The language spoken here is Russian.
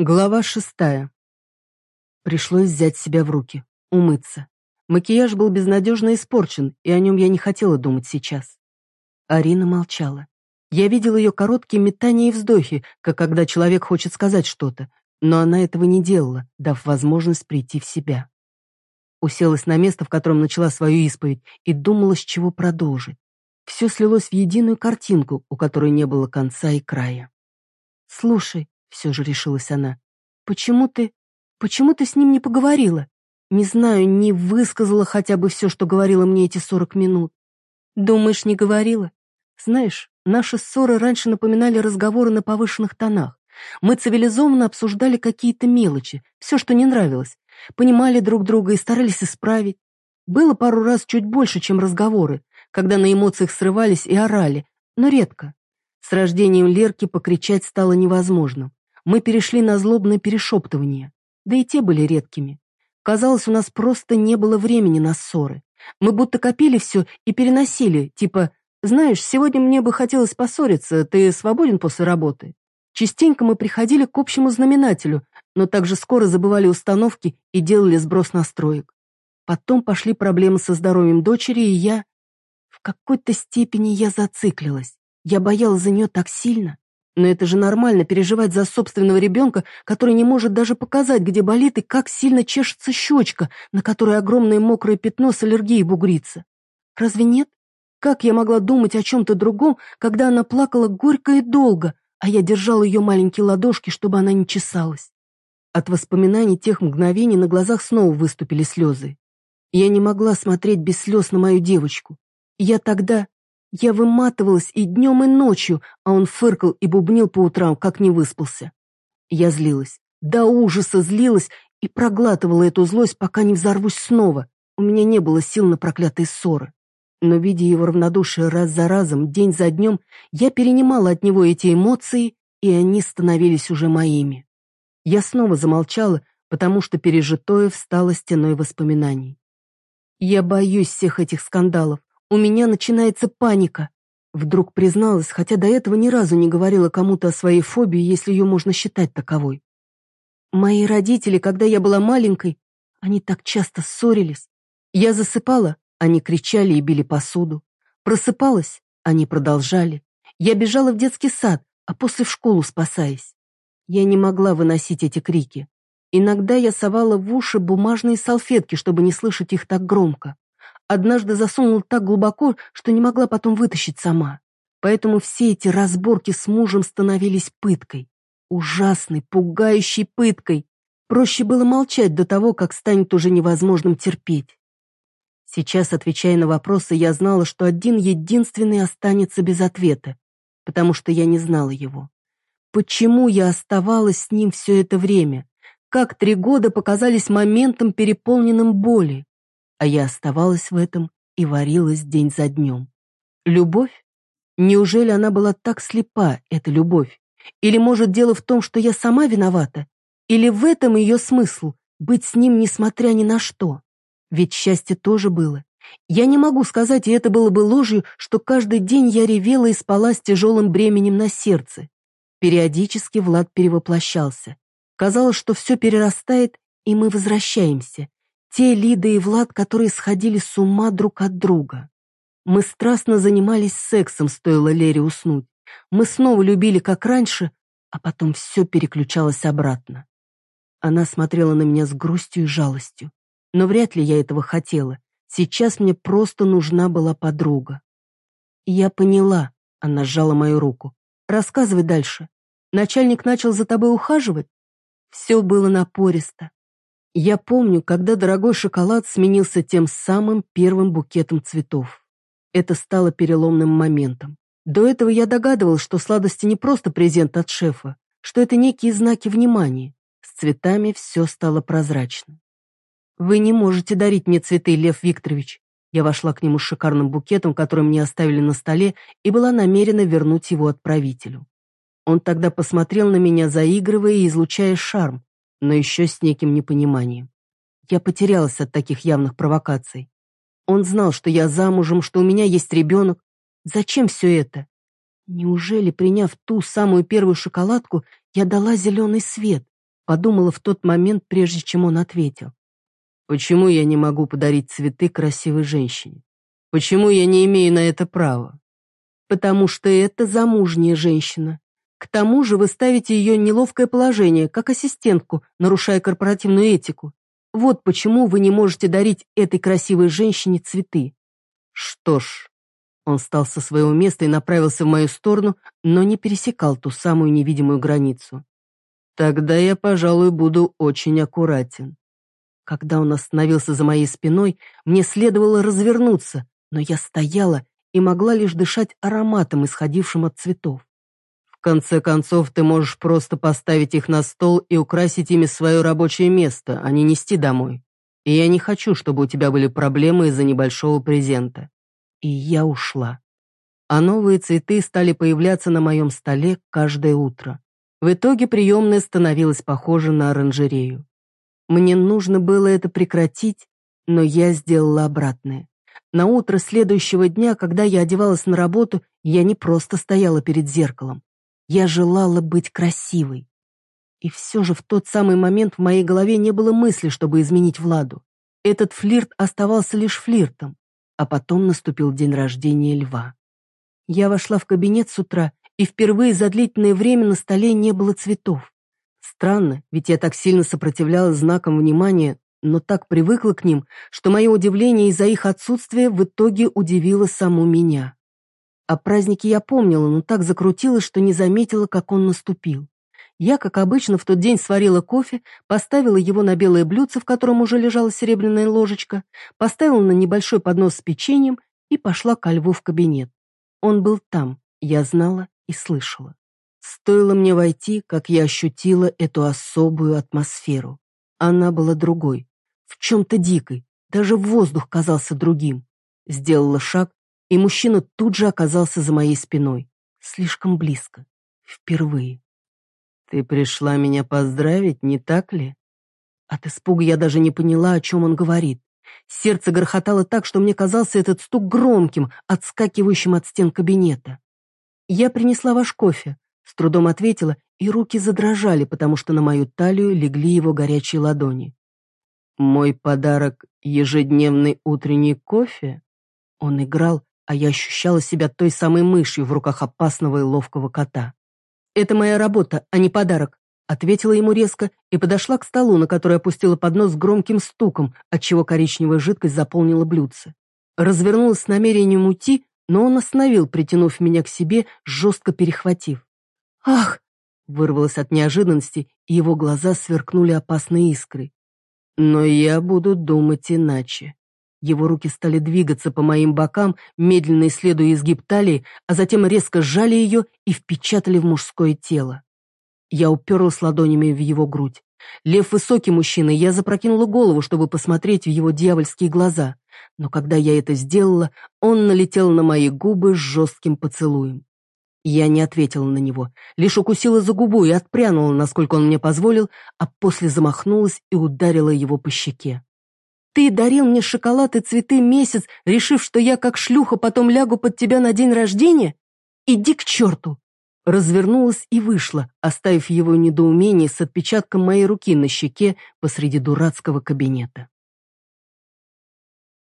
Глава шестая. Пришлось взять себя в руки, умыться. Макияж был безнадежно испорчен, и о нем я не хотела думать сейчас. Арина молчала. Я видел ее короткие метания и вздохи, как когда человек хочет сказать что-то, но она этого не делала, дав возможность прийти в себя. Уселась на место, в котором начала свою исповедь, и думала, с чего продолжить. Все слилось в единую картинку, у которой не было конца и края. «Слушай», все же решилась она. «Почему ты... Почему ты с ним не поговорила? Не знаю, не высказала хотя бы все, что говорила мне эти сорок минут. Думаешь, не говорила? Знаешь, наши ссоры раньше напоминали разговоры на повышенных тонах. Мы цивилизованно обсуждали какие-то мелочи, все, что не нравилось, понимали друг друга и старались исправить. Было пару раз чуть больше, чем разговоры, когда на эмоциях срывались и орали, но редко. С рождением Лерки покричать стало невозможным мы перешли на злобное перешептывание, да и те были редкими. Казалось, у нас просто не было времени на ссоры. Мы будто копили все и переносили, типа «Знаешь, сегодня мне бы хотелось поссориться, ты свободен после работы?» Частенько мы приходили к общему знаменателю, но также скоро забывали установки и делали сброс настроек. Потом пошли проблемы со здоровьем дочери, и я... В какой-то степени я зациклилась. Я боялась за нее так сильно. Но это же нормально переживать за собственного ребенка, который не может даже показать, где болит и как сильно чешется щечка, на которой огромное мокрое пятно с аллергией бугрится. Разве нет? Как я могла думать о чем-то другом, когда она плакала горько и долго, а я держала ее маленькие ладошки, чтобы она не чесалась? От воспоминаний тех мгновений на глазах снова выступили слезы. Я не могла смотреть без слез на мою девочку. Я тогда я выматывалась и днем, и ночью, а он фыркал и бубнил по утрам, как не выспался. Я злилась, до ужаса злилась и проглатывала эту злость, пока не взорвусь снова. У меня не было сил на проклятые ссоры. Но, видя его равнодушие раз за разом, день за днем, я перенимала от него эти эмоции, и они становились уже моими. Я снова замолчала, потому что пережитое встало стеной воспоминаний. Я боюсь всех этих скандалов. У меня начинается паника. Вдруг призналась, хотя до этого ни разу не говорила кому-то о своей фобии, если ее можно считать таковой. Мои родители, когда я была маленькой, они так часто ссорились. Я засыпала, они кричали и били посуду. Просыпалась, они продолжали. Я бежала в детский сад, а после в школу спасаясь. Я не могла выносить эти крики. Иногда я совала в уши бумажные салфетки, чтобы не слышать их так громко. Однажды засунула так глубоко, что не могла потом вытащить сама. Поэтому все эти разборки с мужем становились пыткой. Ужасной, пугающей пыткой. Проще было молчать до того, как станет уже невозможным терпеть. Сейчас, отвечая на вопросы, я знала, что один единственный останется без ответа, потому что я не знала его. Почему я оставалась с ним все это время? Как три года показались моментом, переполненным боли? А я оставалась в этом и варилась день за днем. Любовь? Неужели она была так слепа, эта любовь? Или, может, дело в том, что я сама виновата? Или в этом ее смысл — быть с ним, несмотря ни на что? Ведь счастье тоже было. Я не могу сказать, и это было бы ложью, что каждый день я ревела и спала с тяжелым бременем на сердце. Периодически Влад перевоплощался. Казалось, что все перерастает, и мы возвращаемся. Те Лида и Влад, которые сходили с ума друг от друга. Мы страстно занимались сексом, стоило Лере уснуть. Мы снова любили, как раньше, а потом все переключалось обратно. Она смотрела на меня с грустью и жалостью. Но вряд ли я этого хотела. Сейчас мне просто нужна была подруга. я поняла, она сжала мою руку. Рассказывай дальше. Начальник начал за тобой ухаживать? Все было напористо. Я помню, когда дорогой шоколад сменился тем самым первым букетом цветов. Это стало переломным моментом. До этого я догадывалась, что сладости не просто презент от шефа, что это некие знаки внимания. С цветами все стало прозрачно. «Вы не можете дарить мне цветы, Лев Викторович». Я вошла к нему с шикарным букетом, который мне оставили на столе, и была намерена вернуть его отправителю. Он тогда посмотрел на меня, заигрывая и излучая шарм, но еще с неким непониманием. Я потерялась от таких явных провокаций. Он знал, что я замужем, что у меня есть ребенок. Зачем все это? Неужели, приняв ту самую первую шоколадку, я дала зеленый свет? подумала в тот момент, прежде чем он ответил. Почему я не могу подарить цветы красивой женщине? Почему я не имею на это права? Потому что это замужняя женщина. К тому же вы ставите ее неловкое положение, как ассистентку, нарушая корпоративную этику. Вот почему вы не можете дарить этой красивой женщине цветы. Что ж, он встал со своего места и направился в мою сторону, но не пересекал ту самую невидимую границу. Тогда я, пожалуй, буду очень аккуратен. Когда он остановился за моей спиной, мне следовало развернуться, но я стояла и могла лишь дышать ароматом, исходившим от цветов. Конце концов, ты можешь просто поставить их на стол и украсить ими свое рабочее место, а не нести домой. И я не хочу, чтобы у тебя были проблемы из-за небольшого презента и я ушла. А новые цветы стали появляться на моем столе каждое утро. В итоге приемная становилась похожа на оранжерею. Мне нужно было это прекратить, но я сделала обратное. На утро следующего дня, когда я одевалась на работу, я не просто стояла перед зеркалом. Я желала быть красивой. И все же в тот самый момент в моей голове не было мысли, чтобы изменить Владу. Этот флирт оставался лишь флиртом. А потом наступил день рождения льва. Я вошла в кабинет с утра, и впервые за длительное время на столе не было цветов. Странно, ведь я так сильно сопротивлялась знакам внимания, но так привыкла к ним, что мое удивление из-за их отсутствия в итоге удивило саму меня. О празднике я помнила, но так закрутилась, что не заметила, как он наступил. Я, как обычно, в тот день сварила кофе, поставила его на белое блюдце, в котором уже лежала серебряная ложечка, поставила на небольшой поднос с печеньем и пошла ко льву в кабинет. Он был там, я знала и слышала. Стоило мне войти, как я ощутила эту особую атмосферу. Она была другой, в чем-то дикой, даже воздух казался другим. Сделала шаг, и мужчина тут же оказался за моей спиной. Слишком близко. Впервые. «Ты пришла меня поздравить, не так ли?» От испуга я даже не поняла, о чем он говорит. Сердце грохотало так, что мне казался этот стук громким, отскакивающим от стен кабинета. «Я принесла ваш кофе», — с трудом ответила, и руки задрожали, потому что на мою талию легли его горячие ладони. «Мой подарок — ежедневный утренний кофе?» Он играл, а я ощущала себя той самой мышью в руках опасного и ловкого кота. «Это моя работа, а не подарок», ответила ему резко и подошла к столу, на который опустила поднос с громким стуком, отчего коричневая жидкость заполнила блюдце. Развернулась с намерением уйти, но он остановил, притянув меня к себе, жестко перехватив. «Ах!» — вырвалось от неожиданности, и его глаза сверкнули опасной искрой. «Но я буду думать иначе». Его руки стали двигаться по моим бокам, медленно исследуя изгиб талии, а затем резко сжали ее и впечатали в мужское тело. Я уперлась ладонями в его грудь. Лев высокий мужчина, я запрокинула голову, чтобы посмотреть в его дьявольские глаза. Но когда я это сделала, он налетел на мои губы с жестким поцелуем. Я не ответила на него, лишь укусила за губу и отпрянула, насколько он мне позволил, а после замахнулась и ударила его по щеке. Ты дарил мне шоколад и цветы месяц, решив, что я как шлюха потом лягу под тебя на день рождения? Иди к черту!» Развернулась и вышла, оставив его недоумение с отпечатком моей руки на щеке посреди дурацкого кабинета.